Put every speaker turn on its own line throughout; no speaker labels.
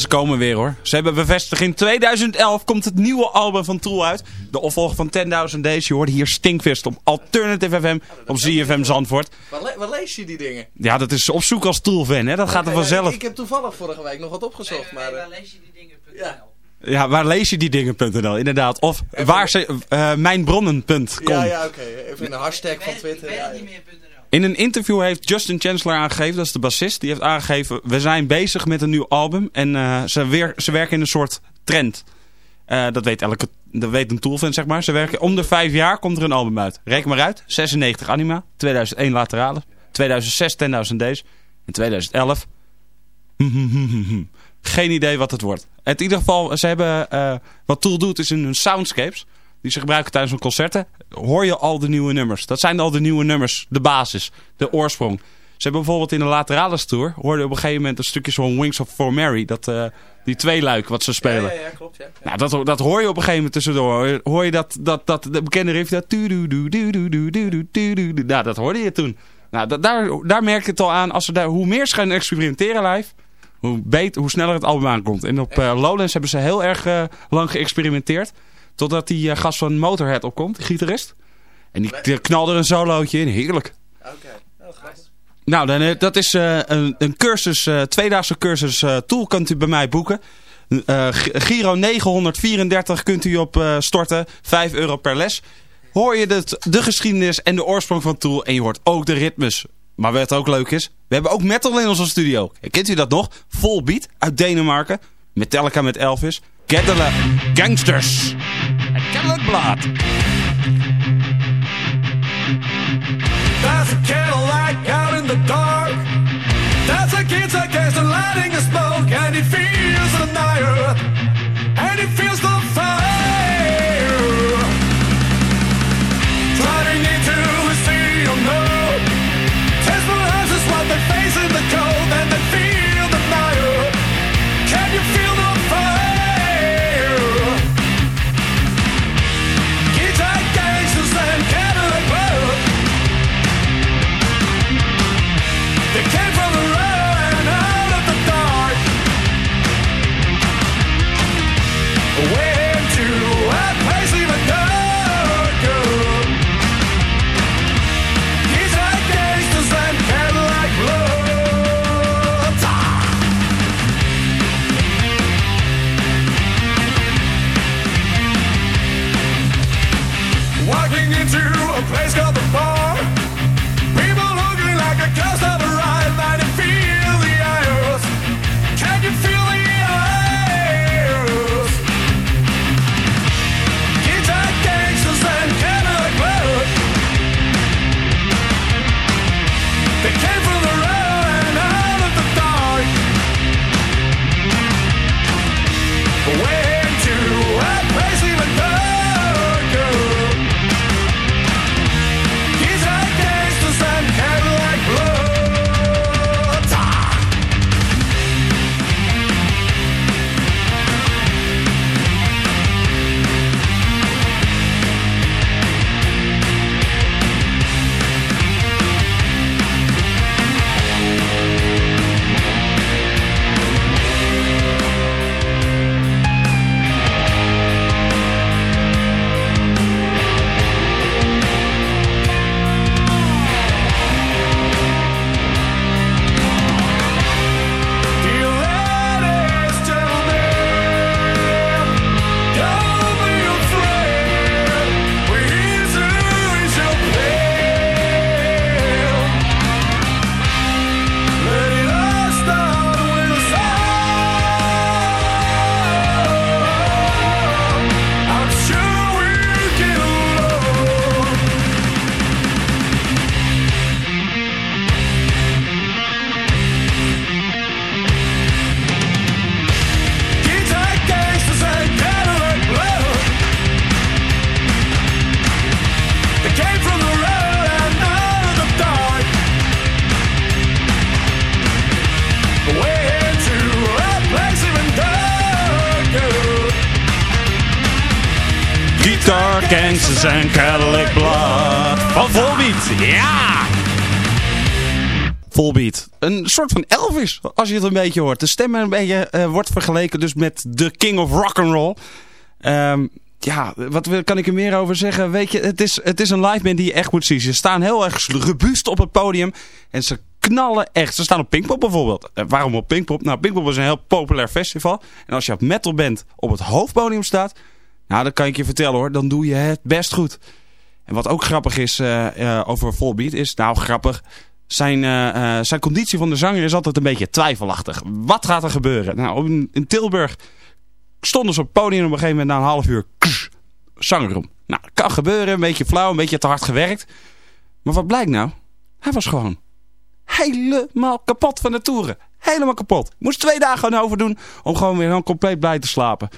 En ze komen weer hoor. Ze hebben bevestigd in 2011 komt het nieuwe album van Troel uit. De opvolger van 10.000 Days. Je hoorde hier Stinkfist op Alternative FM op ZFM Zandvoort.
Waar, le waar, lees je die dingen?
Ja, dat is op zoek als Troel-fan hè. Dat gaat er vanzelf.
Ik, heb toevallig vorige week nog wat opgezocht. maar,
waar lees je die dingen?
Ja.
Ja, waar lees je die dingen.nl, inderdaad. Of Even waar ze, uh, mijnbronnen.com.
Ja, ja, oké. Okay. Even een hashtag van Twitter.
Ik weet
ja,
niet meer.nl.
In een interview heeft Justin Chancellor aangegeven, dat is de bassist, die heeft aangegeven, we zijn bezig met een nieuw album en uh, ze, weer, ze werken in een soort trend. Uh, dat weet elke, dat weet een toolfan zeg maar. Ze werken om de vijf jaar komt er een album uit. Reken maar uit, 96 Anima, 2001 Laterale, 2006 10.000 Days en 2011... Geen idee wat het wordt. In ieder geval, ze hebben, uh, wat Tool doet is in hun soundscapes die ze gebruiken tijdens hun concerten, hoor je al de nieuwe nummers. Dat zijn al de nieuwe nummers, de basis, de oorsprong. Ze hebben bijvoorbeeld in de laterale tour, hoorde op een gegeven moment een stukje zo'n Wings of For Mary, dat, uh, die tweeluik wat ze spelen.
Ja, ja, ja klopt. Ja.
Nou, dat, dat hoor je op een gegeven moment tussendoor. Hoor je dat, dat, dat de bekende riff, dat nou, dat hoorde je toen. Nou, dat, daar, daar merk je het al aan, als ze daar, hoe meer ze gaan experimenteren live, hoe, beter, hoe sneller het album aankomt. En op uh, Lowlands hebben ze heel erg uh, lang geëxperimenteerd. Totdat die uh, gast van Motorhead opkomt, die gitarist. En die, die knalde er een solootje in. Heerlijk.
Oké, okay. oh, grappig.
Nou, dan, uh, dat is uh, een, een cursus, tweedaagse cursus Tool kunt u bij mij boeken. Giro 934 kunt u op storten. 5 euro per les. Hoor je de, de geschiedenis en de oorsprong van Tool. En je hoort ook de ritmes. Maar wat ook leuk is, we hebben ook metal in onze studio. Kent u dat nog? Full Beat uit Denemarken. Metallica met Elvis. Cadillac Gangsters. En Blood.
That's a Cadillac out in the dark. That's a kid's a gangster lighting a smoke. And he feels the night. And he feels the
Een soort van Elvis, als je het een beetje hoort. De stem een beetje eh, wordt vergeleken dus met de king of rock'n'roll. Ehm ja, wat kan ik er meer over zeggen? Weet je, het is, het is een live band die je echt moet zien. Ze staan heel erg robuust op het podium. En ze knallen echt. Ze staan op Pinkpop bijvoorbeeld. Eh, waarom op Pinkpop? Nou, Pinkpop is een heel populair festival. En als je op metal band op het hoofdpodium staat... Nou, dat kan ik je vertellen hoor. Dan doe je het best goed. En wat ook grappig is eh, over Volbeat is... Nou, grappig. Zijn, eh, eh, zijn conditie van de zanger is altijd een beetje twijfelachtig. Wat gaat er gebeuren? Nou, in, Tilburg stonden ze op het podium op een gegeven moment na een half uur... zangerom. Nou, kan gebeuren. Een beetje flauw, een beetje te hard gewerkt. Maar wat blijkt nou? Hij was gewoon helemaal kapot van de toeren. Helemaal kapot. Moest twee dagen gewoon over doen om gewoon weer gewoon compleet blij te slapen.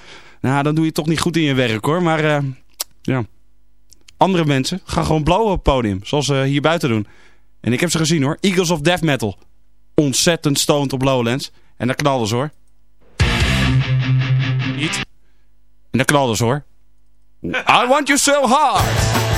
Nou, dan doe je toch niet goed in je werk hoor. Maar eh, ja, andere mensen gaan gewoon blowen op het podium. Zoals ze hier buiten doen. En ik heb ze gezien hoor. Eagles of Death Metal. Ontzettend stoned op Lowlands. En daar knalden ze hoor. Niet. En daar knalden ze hoor. I want you so hard.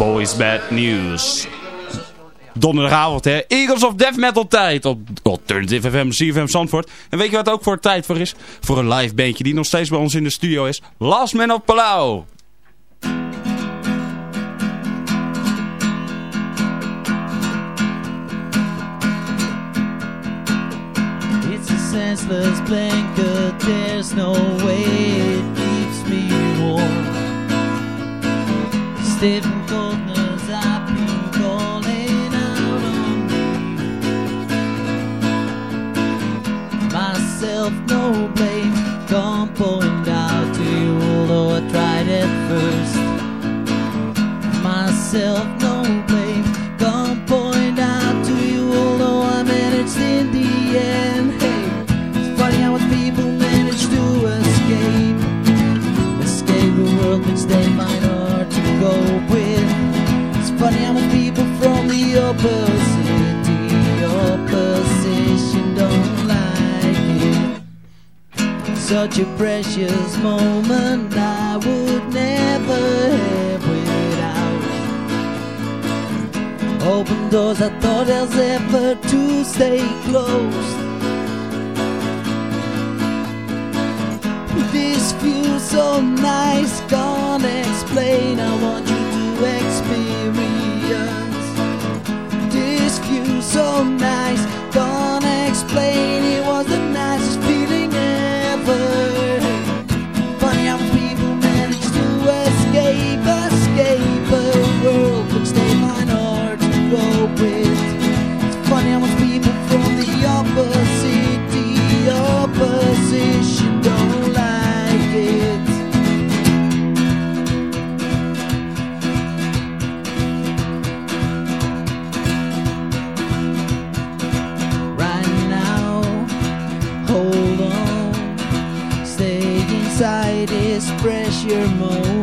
Boys bad news.
Donderdagavond hè. Eagles of Death Metal tijd op Alternative FM, CFM Zandvoort. En weet je wat ook voor tijd voor is? Voor een live bandje die nog steeds bij ons in de studio is. Last Man of Palau.
It's a senseless blanket, there's no way it keeps me warm. And coldness, I've been calling out on you. Myself, no blame, can't point out to you, although I tried at first. Myself, no blame, can't point out to you, although I managed in the end. Hey, it's funny how people manage to escape, escape world Such a precious moment I would never have without. Open doors I thought else ever to stay closed. This feels so nice, can't explain. I want you to experience. So nice, can't explain. It was the pressure moment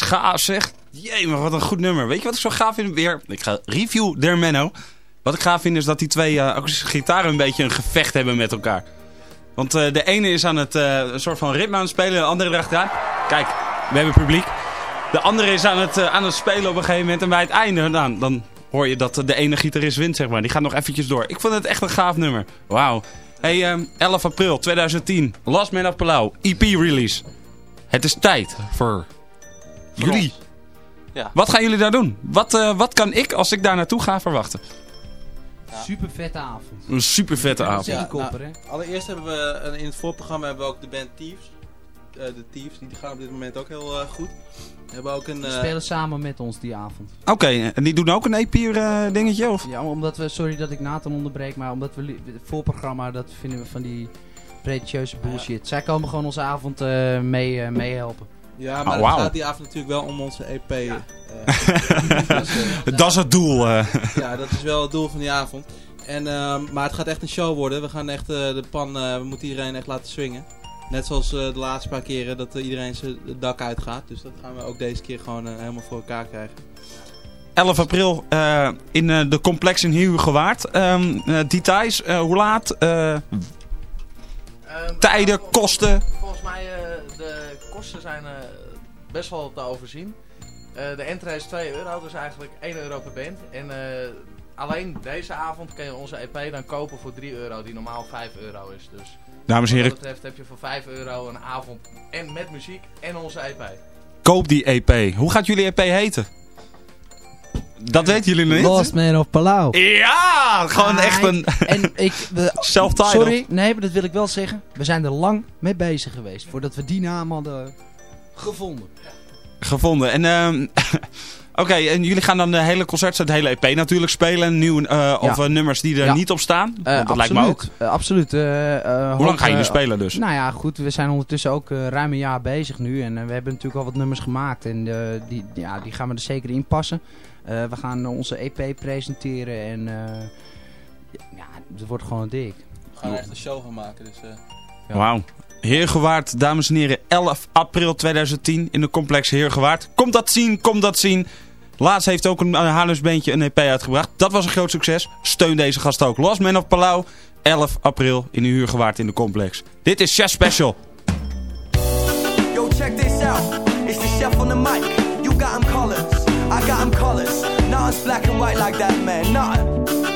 is
gaaf zeg. Jee, maar wat een goed nummer. Weet je wat ik zo gaaf vind? Weer, ik ga review Der Menno. Wat ik gaaf vind is dat die twee eh, akoestische gitaren een beetje een gevecht hebben met elkaar. Want eh, de ene is aan het eh, een soort van ritme aan het spelen, de andere erachteraan. Kijk, we hebben publiek. De andere is aan het, aan het spelen op een gegeven moment en bij het einde, dan, dan hoor je dat de ene gitarist wint, zeg maar. Die gaat nog eventjes door. Ik vond het echt een gaaf nummer. Wauw. Hey, ehm, 11 april 2010, Last Man of Palau, EP release. Het is tijd voor jullie.
Ja.
Wat gaan jullie daar doen? Wat, eh, wat kan ik, als ik daar naartoe ga, verwachten?
Super vette avond.
Een super vette avond.
Ja,
kopperen.
Allereerst hebben we eh, in het voorprogramma hebben we ook de band Thieves. Eh, de Thieves, die gaan op dit moment ook heel eh, goed. We hebben ook een...
Die
eh,
spelen samen met ons die avond.
Oké, en die doen ook een EP-dingetje? of?
Ja, omdat we, sorry dat ik Nathan onderbreek, maar omdat we het voorprogramma, dat vinden we van die pretentieuze bullshit. Zij komen gewoon onze avond eh, mee, eh, meehelpen.
Ja, maar
Oh,
het gaat die avond natuurlijk wel om onze EP. eh, dus, eh,
Dat is het doel. eh.
ja, dat is wel het doel van die avond. En, ehm, maar het gaat echt een show worden. We gaan echt eh, de pan, eh, we moeten iedereen echt laten swingen. Net zoals eh, de laatste paar keren dat iedereen zijn dak uitgaat. Dus dat gaan we ook deze keer gewoon helemaal voor elkaar krijgen.
11 april eh, in eh, de complex in Heerhugowaard. Ehm eh, details, eh, hoe laat, eh,
Ehm,
tijden,
vol-
kosten.
Volgens mij uh, de kosten zijn uh, best wel te overzien. Uh, de entree is 2 euro, dus eigenlijk 1 euro per band. En alleen deze avond kun je onze EP dan kopen voor 3 euro, die normaal 5 euro is. Dus
Dames en
wat
heren,
dat betreft heb je voor 5 euro een avond en met muziek en onze EP.
koop die EP. Hoe gaat jullie EP heten? Dat weten jullie nog niet?
Lost Man of Palau.
Ja, gewoon
Ah,
echt een
En ik... we-. Sorry, nee, maar dat wil ik wel zeggen. We zijn er lang mee bezig geweest voordat we die naam hadden gevonden.
gevonden. En ehm Oké, en jullie gaan dan de hele concert, het hele EP natuurlijk spelen. Nieuw, eh, Of eh, nummers die er
Ja.
niet op staan.
Eh,
dat lijkt me ook.
absoluut,
Hoe lang gaan jullie spelen dus?
Nou ja, goed. We zijn ondertussen ook ruim een jaar bezig nu. En we hebben natuurlijk al wat nummers gemaakt. En die, ja, die gaan we er zeker in passen. Eh, we gaan onze EP presenteren. En eh, ja, het wordt gewoon dik.
We gaan er echt een show van maken. Dus, eh,
Ja.
Wauw. Heergewaard, dames en heren, 11 april 2010 in de complex Heergewaard. Komt dat zien, komt dat zien. Laatst heeft ook een Haarlemsbeentje een EP uitgebracht. Dat was een groot succes. Steun deze gast ook. Lost Man of Palau, 11 april in de Huurgewaard in de complex. Dit is Chef Special.
Yo, check this out. It's the chef on the mic. I got him colors. Nothing's black and white like that, man. Nothing.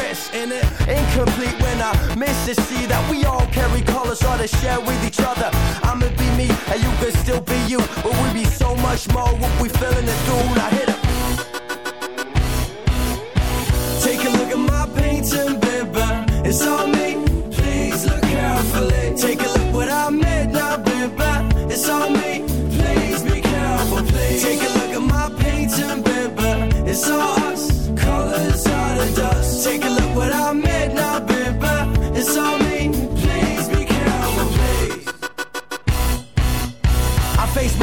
risk in it. Incomplete when I miss to see that we all carry colors or to share with each other. I'ma be me and you could still be you, but we be so much more what we feeling to do. Now hit it. Take a look at my painting, baby. It's on me. Please look carefully. Take a look what I made now, baby. It's on me. Please be careful, please. Take a look at my painting, baby. It's all dust. Take a look what I made now, baby. It's on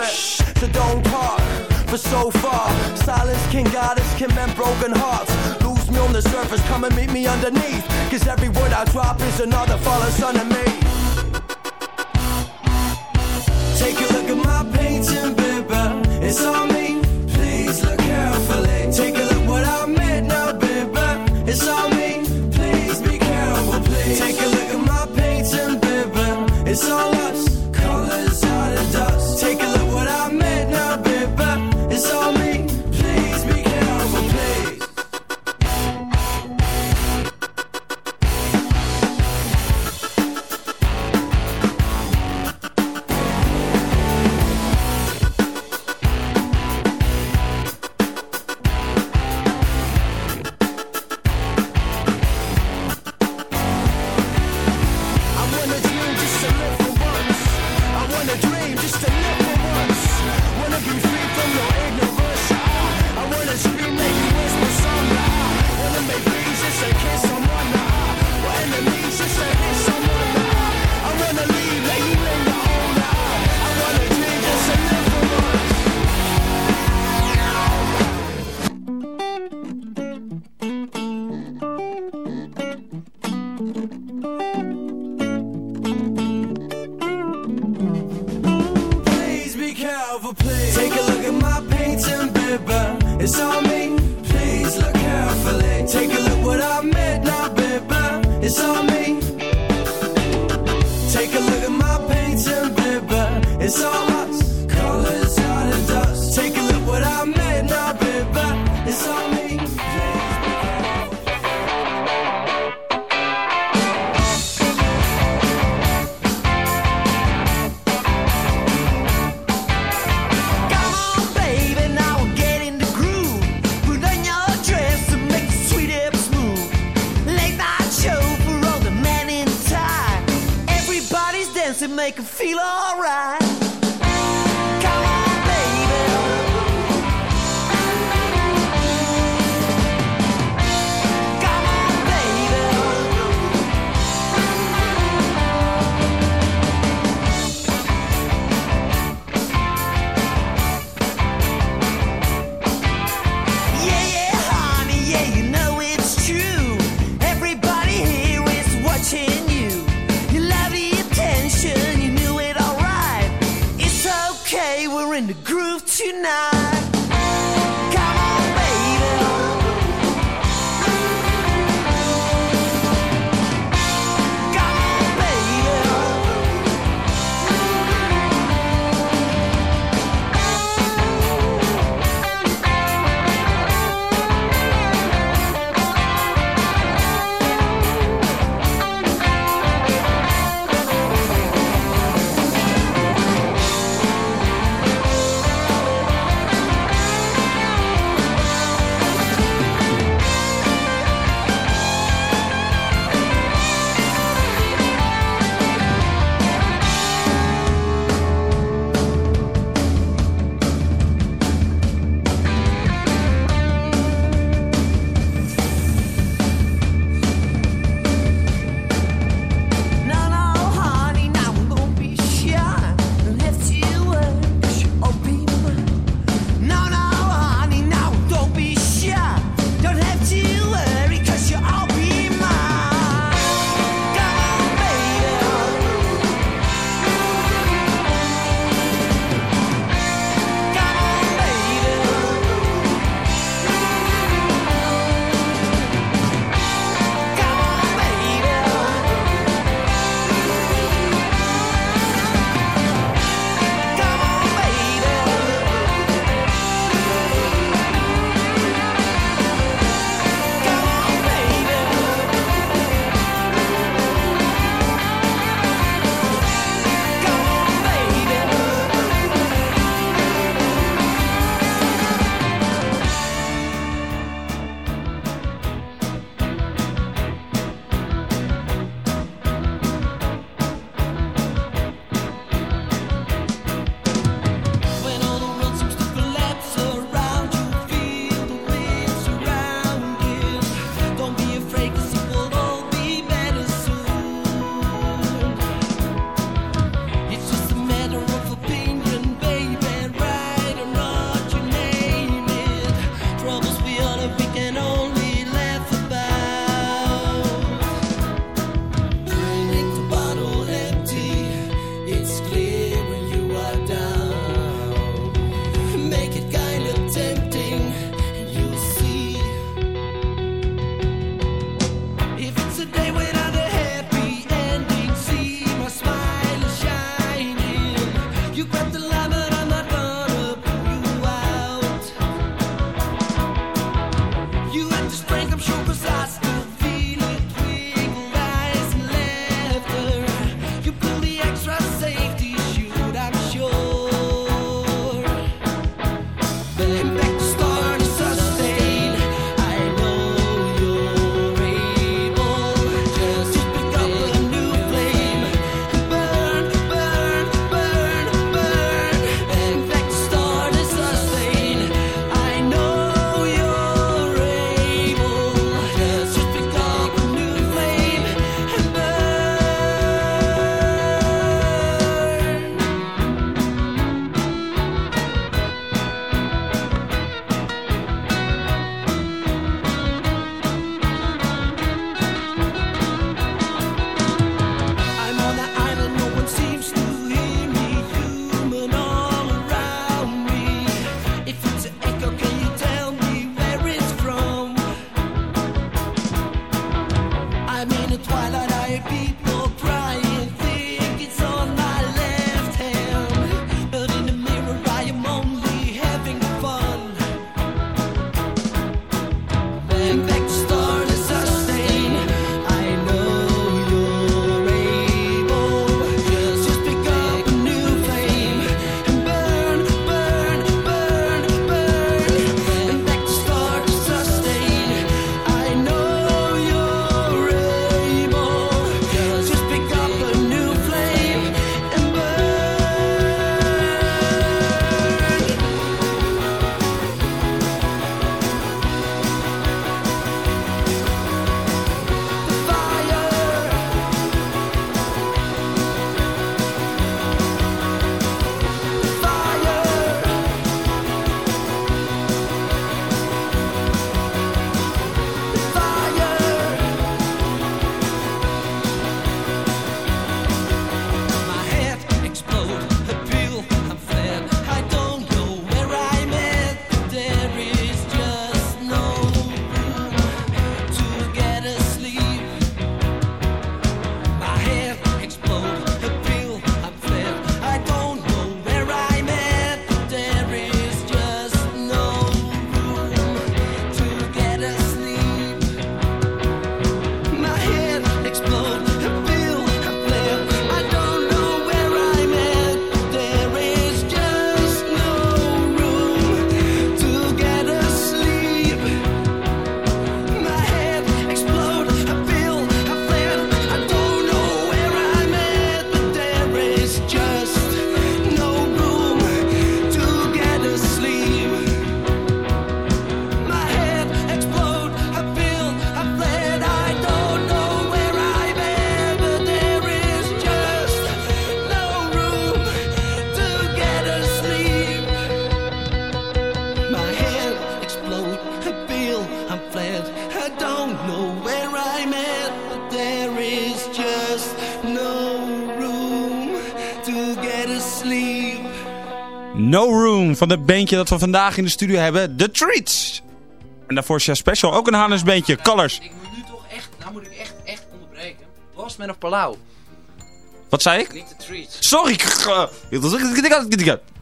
it. So don't talk for so far. Silence can guide us, can mend broken hearts. Lose me on the surface, come and meet me underneath. Cause every word I drop is another fallen son of me. Take a look at my painting, baby. It's on me.
Van het bandje dat we vandaag in de studio hebben, The Treats. En daarvoor Chef Special, ook een Hannes bandje, Colors.
Ik moet nu toch echt, nou moet ik echt, echt onderbreken. Lost Man of Palau,
Wat zei ik?
niet de treats.
Sorry.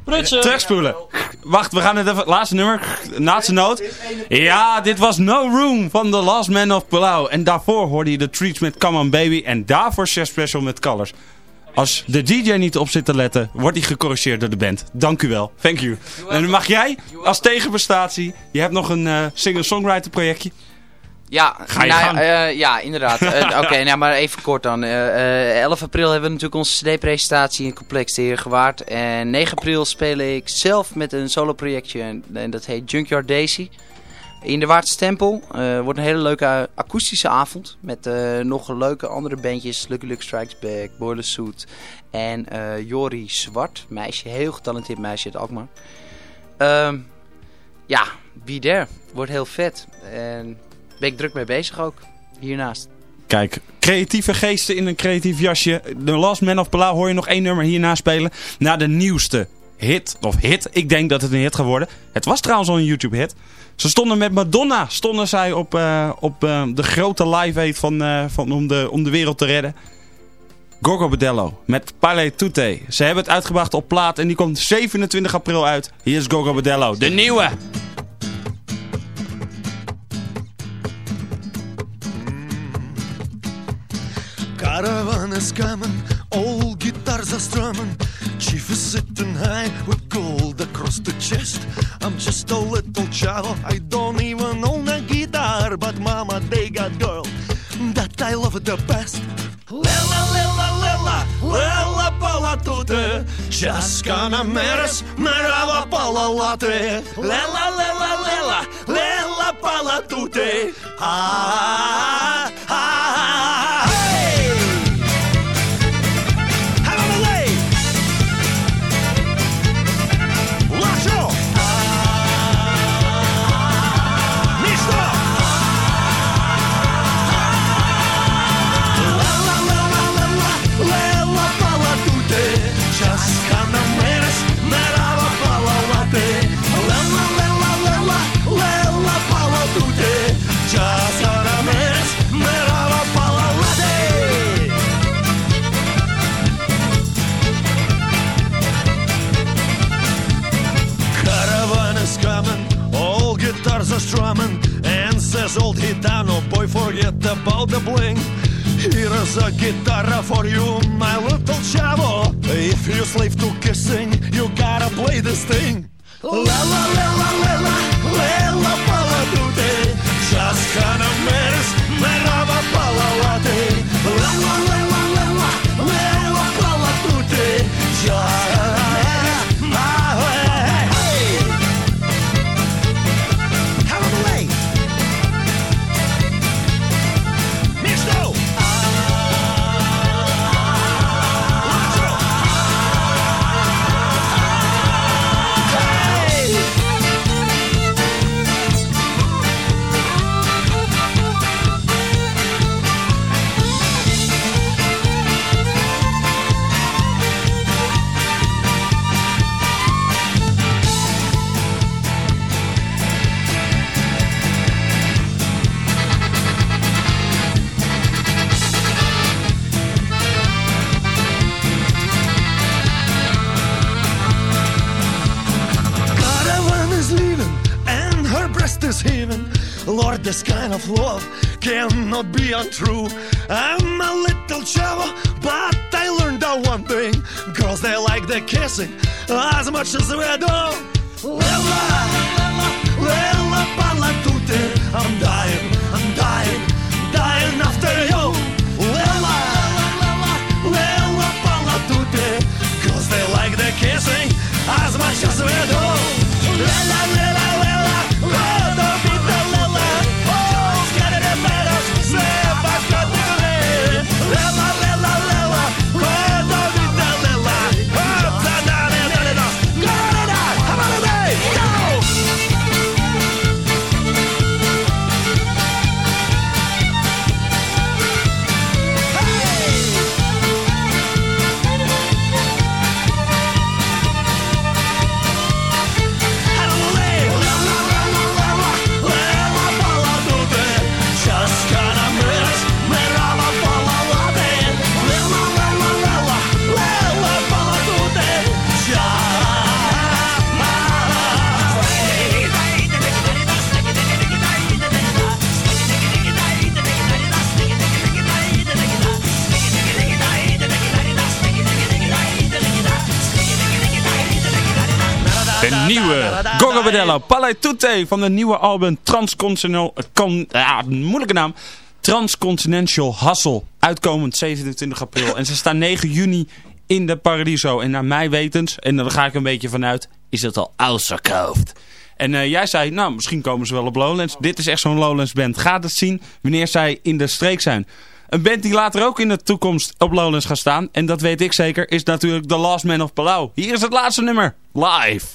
Prutsen.
Terugspoelen. Wacht, we gaan het even. Laatste nummer. Laatste noot. Ja, dit was No Room van The Last Man of Palau. En daarvoor hoorde je de Treats met Come On Baby. En daarvoor Chef Special met Colors. Als de DJ niet op zit te letten, wordt hij gecorrigeerd door de band. Dank u wel. Thank you. En dan mag jij als tegenprestatie. Je hebt nog een eh, singer-songwriter projectje.
Ja,
Ga je
nou,
gang.
eh, ja, inderdaad. Eh, Oké, nou, maar even kort dan. Eh, eh, 11 april hebben we natuurlijk onze CD-presentatie in Complex de Heer Gewaard. En 9 april speel ik zelf met een solo-projectje. En, en dat heet Junkyard Daisy. In de Waardse Tempel. Eh, wordt een hele leuke akoestische avond. Met eh, nog leuke andere bandjes. Lucky Luke Strikes Back, Boiler Suit. En eh, Jori Zwart. Meisje, heel getalenteerd meisje uit Alkmaar. Ehm, ja, be there. Wordt heel vet. En ben ik druk mee bezig ook. Hiernaast.
Kijk, creatieve geesten in een creatief jasje. The Last Man of Palau hoor je nog één nummer hierna spelen. Na de nieuwste hit, of hit, ik denk dat het een hit gaat worden. Het was trouwens al een YouTube hit. Ze stonden met Madonna, stonden zij op, eh, op eh, de grote live aid van, eh, van om, de, om de wereld te redden. Gorgo Bedello met Palais Tutte. Ze hebben het uitgebracht op plaat en die komt 27 april uit. Hier is Gorgo Bedello, de nieuwe.
Caravan is coming, old guitars are. handkerchief is sitting high with gold across the chest. I'm just a little child, I don't even own a guitar, but mama, they got girl that I love the best. Лела, лела, лела, лела palatute, туте, Часка на мерес, мерава пала лате. Лела, лела, лела, лела пала туте. says old Gitano, boy, forget about the bling. Here's a guitar for you, my little chavo. If you slave to kissing, you gotta play this thing. La la la la. This kind of love cannot be untrue. I'm a little chavo, but I learned that one thing. Girls, they like the kissing as much as we do. Lella, lella, lella, parla tutte. I'm dying, I'm dying, dying after you. Lella, lella, lella, parla tutte. Girls, they like the kissing as much as we do.
Tutte van de nieuwe album Transcontinental, con, ja, moeilijke naam, Transcontinental Hustle, uitkomend 27 april. En ze staan 9 juni in de Paradiso. En naar mij wetens, en daar ga ik een beetje vanuit, is het al uitverkocht. En eh, jij zei, nou, misschien komen ze wel op Lowlands. Dit is echt zo'n Lowlands band. Ga het zien wanneer zij in de streek zijn. Een band die later ook in de toekomst op Lowlands gaat staan, en dat weet ik zeker, is natuurlijk The Last Man of Palau. Hier is het laatste nummer, live.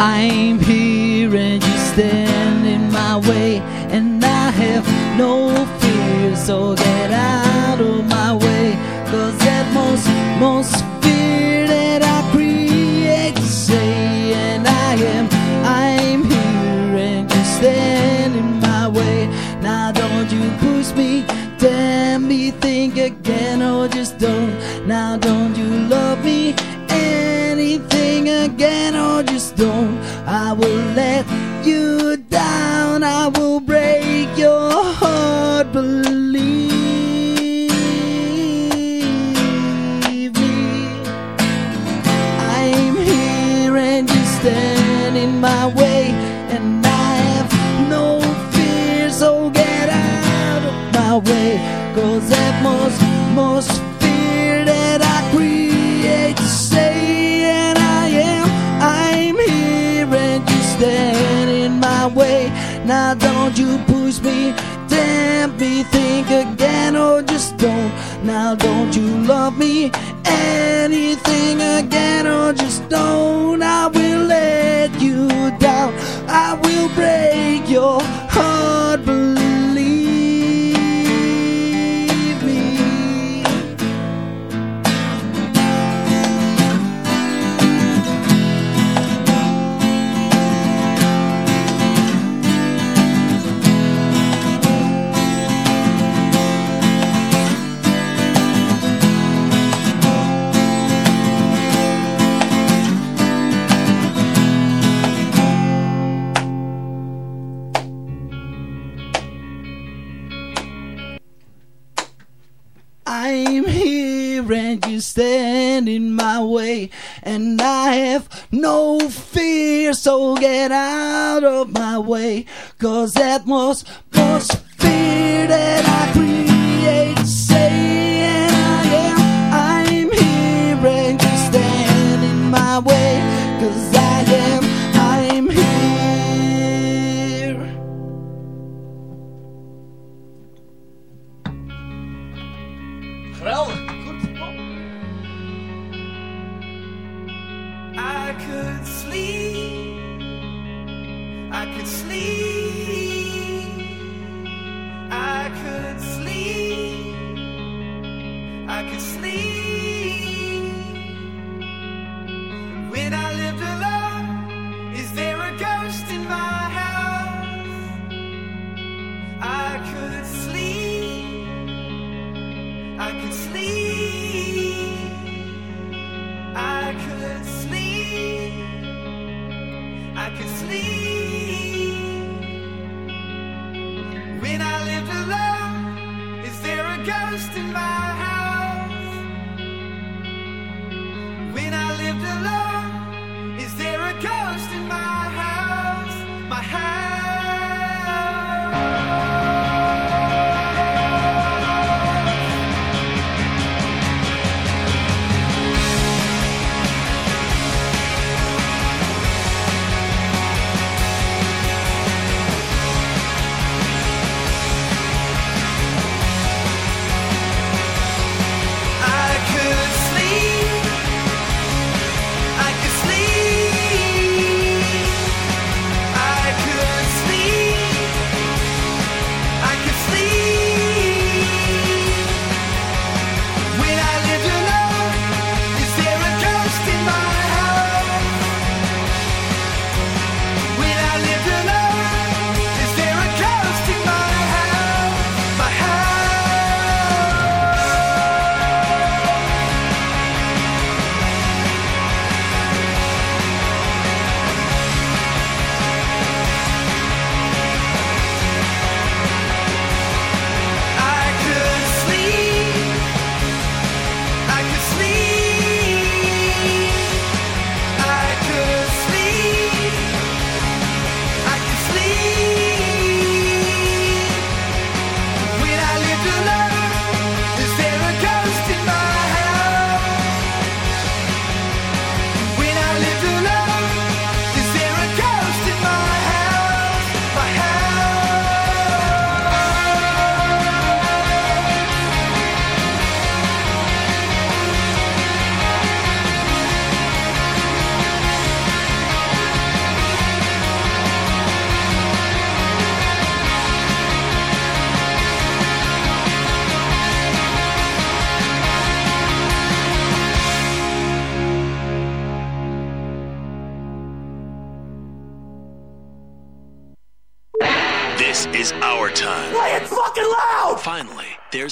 I'm here and you stand in my way, and I have no fear. So get out of my way, cause that most, most fear that I create say, and I am, I'm here and you stand in my way. Now don't you push me, damn me, think again, or just don't. Now don't you love don't. I will let you down, I will break Now don't you love me anything again, or just don't. No fear, so get out of my way. Cause that was most fear that I
created. could sleep.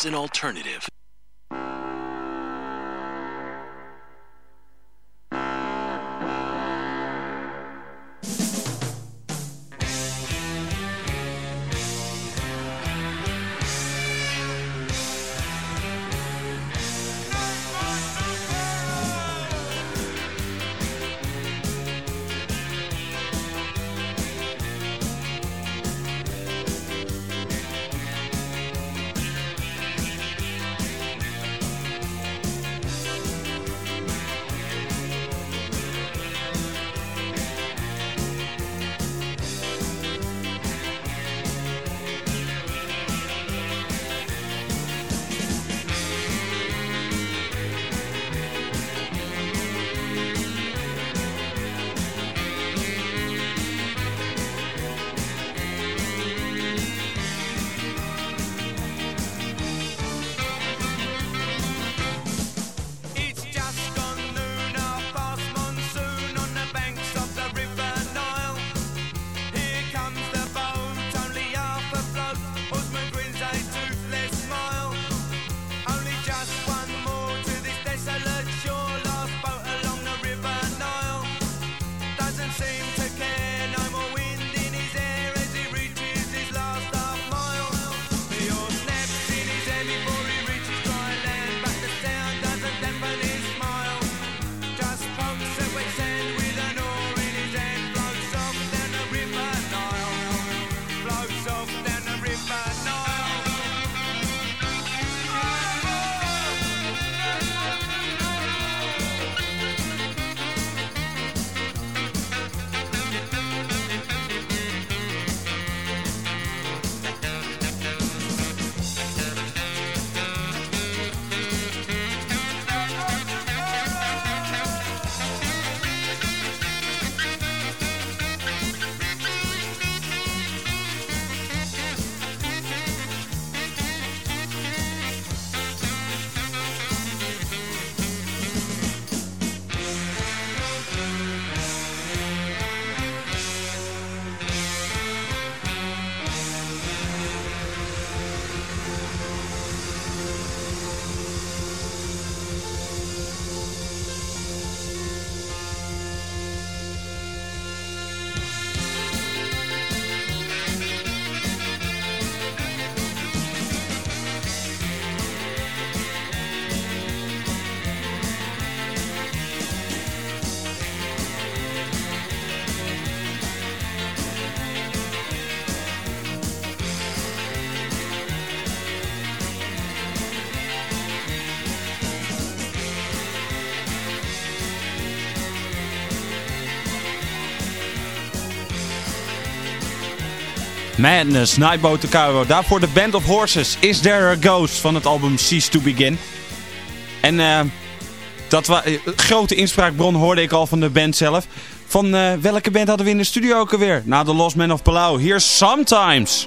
an alternative.
Madness, Nightboat to Cairo. Daarvoor de Band of Horses, Is There a Ghost van het album Cease to Begin. En eh, dat wa eh, grote inspraakbron hoorde ik al van de band zelf. Van eh, welke band hadden we in de studio ook alweer? Na The Lost Man of Palau. Hier Sometimes.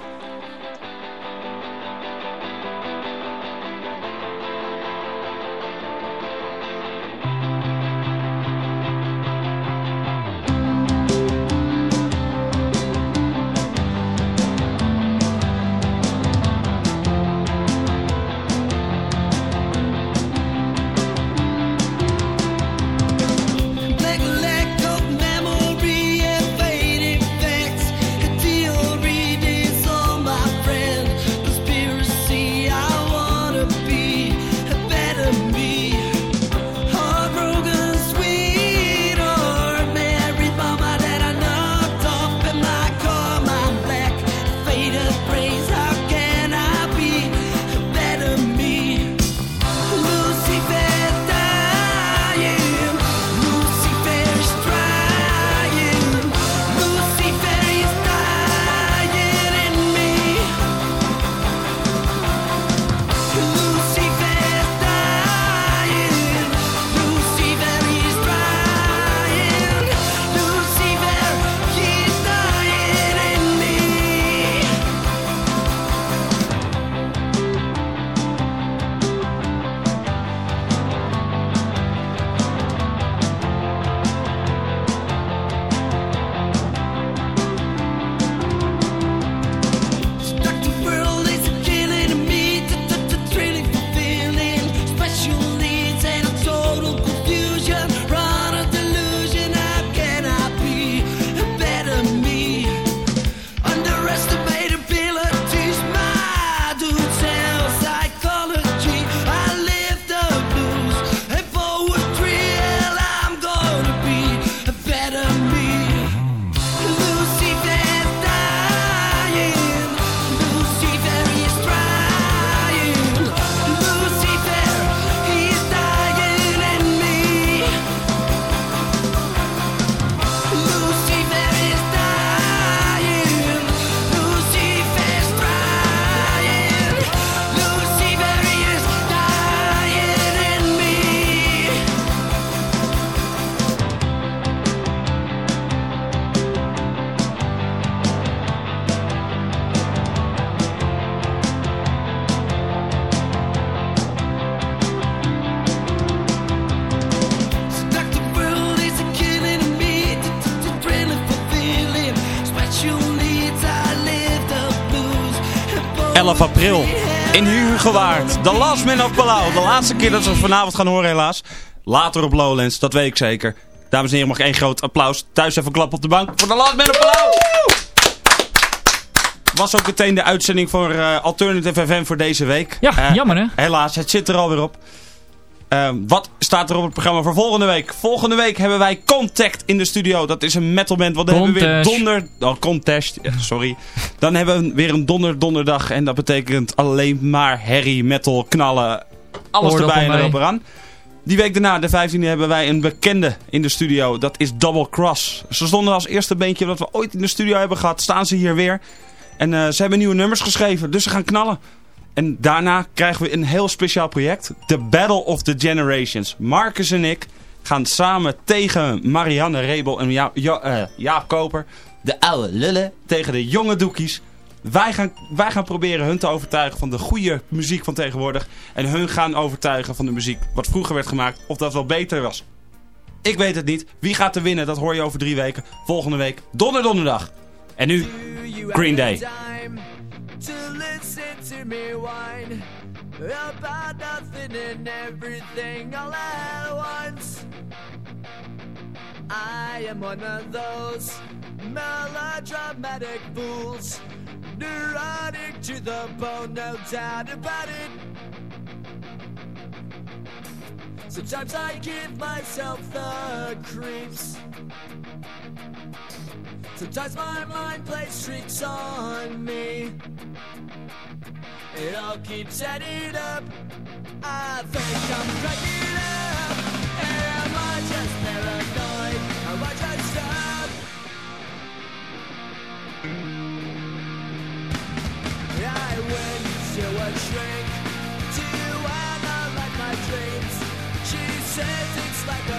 11 april in Hugewaard. The Last Man of Palau. De laatste keer dat we vanavond gaan horen helaas. Later op Lowlands, dat weet ik zeker. Dames en heren, mag één groot applaus. Thuis even een klap op de bank voor The Last Man of Palau. Was ook meteen de uitzending voor eh, Alternative FM voor deze week.
Ja,
Eh,
jammer hè?
Helaas, het zit er alweer op. Ehm, wat staat er op het programma voor volgende week? Volgende week hebben wij Contact in de studio. Dat is een metalband. Want dan hebben we weer donder... Oh, Contest. Ja, sorry. Dan hebben we weer een donder donderdag. En dat betekent alleen maar herrie, metal, knallen. Alles erbij en erop eraan. Die week daarna, de 15e, hebben wij een bekende in de studio. Dat is Double Cross. Ze stonden als eerste bandje dat we ooit in de studio hebben gehad. Staan ze hier weer. En eh, ze hebben nieuwe nummers geschreven. Dus ze gaan knallen. En daarna krijgen we een heel speciaal project. The Battle of the Generations. Marcus en ik gaan samen tegen Marianne Rebel en ja Ja- eh, Jaap Koper. De oude lullen tegen de jonge doekies. Wij gaan, wij gaan proberen hun te overtuigen van de goede muziek van tegenwoordig. En hun gaan overtuigen van de muziek wat vroeger werd gemaakt. Of dat wel beter was. Ik weet het niet. Wie gaat er winnen? Dat hoor je over drie weken. Volgende week. Donder donderdag. En nu Green Day.
To me whine about nothing and everything all at once. I am one of those melodramatic fools, neurotic to the bone, no doubt about it. Sometimes I give myself the creeps. Sometimes my mind plays tricks on me. It all keeps adding up. I think I'm cracking up. Am I just paranoid? Am I just
stuck? I went to a shrink says it's
like a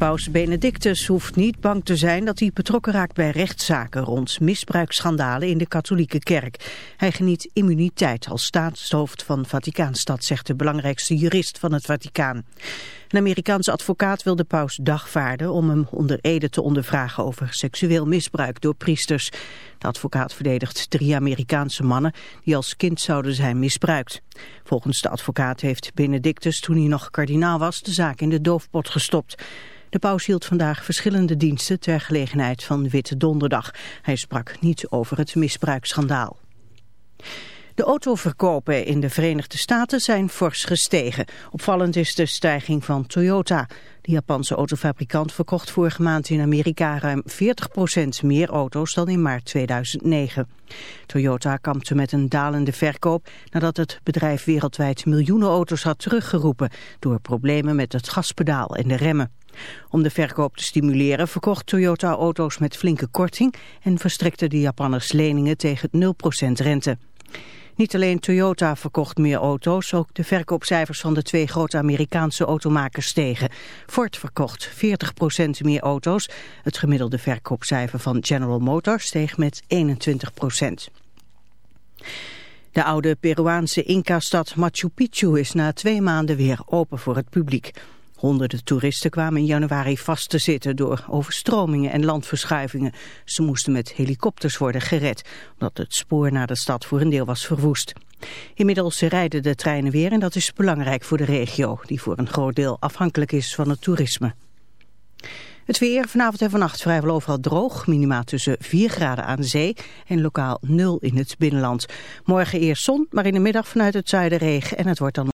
Paus Benedictus hoeft niet bang te zijn dat hij betrokken raakt bij rechtszaken rond misbruiksschandalen in de katholieke kerk. Hij geniet immuniteit als staatshoofd van Vaticaanstad, zegt de belangrijkste jurist van het Vaticaan. Een Amerikaanse advocaat wil de paus dagvaarden om hem onder ede te ondervragen over seksueel misbruik door priesters. De advocaat verdedigt drie Amerikaanse mannen die als kind zouden zijn misbruikt. Volgens de advocaat heeft Benedictus toen hij nog kardinaal was de zaak in de doofpot gestopt. De paus hield vandaag verschillende diensten ter gelegenheid van Witte Donderdag. Hij sprak niet over het misbruiksschandaal. De autoverkopen in de Verenigde Staten zijn fors gestegen. Opvallend is de stijging van Toyota. De Japanse autofabrikant verkocht vorige maand in Amerika ruim 40% meer auto's dan in maart 2009. Toyota kampte met een dalende verkoop nadat het bedrijf wereldwijd miljoenen auto's had teruggeroepen door problemen met het gaspedaal en de remmen. Om de verkoop te stimuleren verkocht Toyota auto's met flinke korting en verstrekte de Japanners leningen tegen 0% rente. Niet alleen Toyota verkocht meer auto's, ook de verkoopcijfers van de twee grote Amerikaanse automakers stegen. Ford verkocht 40% meer auto's. Het gemiddelde verkoopcijfer van General Motors steeg met 21%. De oude Peruaanse Inca-stad Machu Picchu is na twee maanden weer open voor het publiek. Honderden toeristen kwamen in januari vast te zitten door overstromingen en landverschuivingen. Ze moesten met helikopters worden gered, omdat het spoor naar de stad voor een deel was verwoest. Inmiddels rijden de treinen weer en dat is belangrijk voor de regio, die voor een groot deel afhankelijk is van het toerisme. Het weer vanavond en vannacht vrijwel overal droog. Minima tussen 4 graden aan zee en lokaal 0 in het binnenland. Morgen eerst zon, maar in de middag vanuit het zuiden regen en het wordt dan